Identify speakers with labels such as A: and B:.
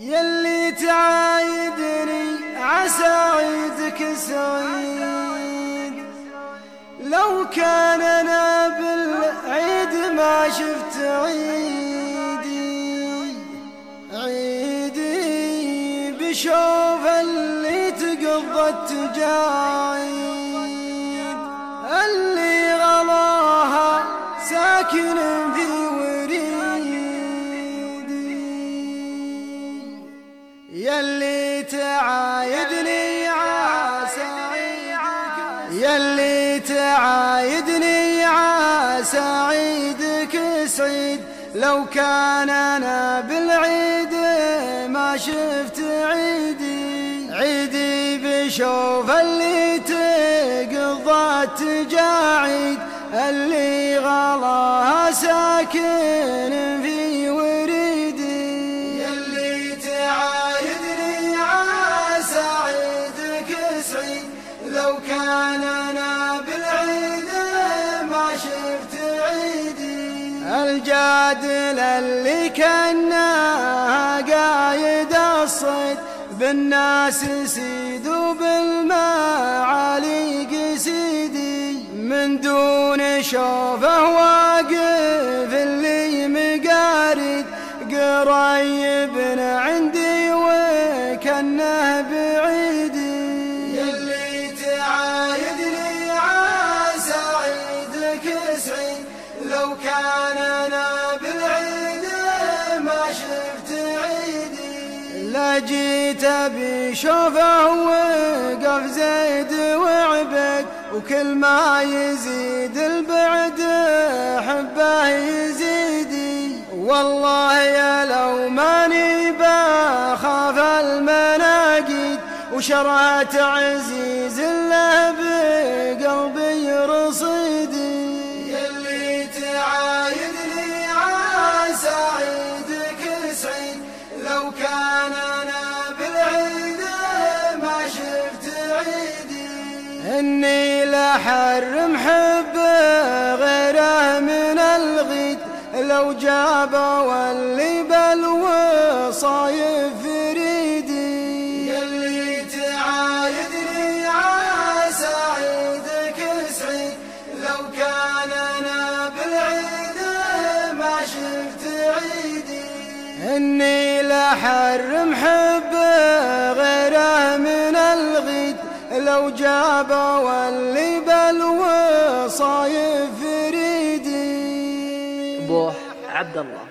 A: يلي تعايدني عسى عيدك سعيد. لو كان أنا بالعيد ما شفت عيدي عيدي بشوف اللي تقضت جايد اللي غلاها ساكن في يلي تعايدني عسى يلي تعايدني عسى عيدك سعيد. لو كان أنا بالعيد ما شفت عيدي. عيدي بشوف اللي تقضى تجاعيد اللي غلاها ساكن في لو كان أنا بالعيد ما شفت عيدي. الجادل اللي كنا قايد الصيد بالناس سيد وبالمعالي قسيدي من دون شوفه واقف اللي مقارد قريب عندي لو كان أنا بالعيد ما شفت عيدي. لجيت بشوفه وقف زيد وعبد وكل ما يزيد البعد حبه يزيدي. والله يا لو ماني بخاف المناقيد وشرعت عزيز له بقلبي رصيدي. كان أنا بالعيد ما شفت عيدي. إني لحرم حب غيره من الغيد. لو جاب واللي بالوصايف فريدي. يلي تعايدني عسى عيدك سعيد. لو كان أنا بالعيد ما شفت عيدي. إني حرم حب غيره من الغد لو جاب واللي بلوى صايف فريدي بوح عبد الله.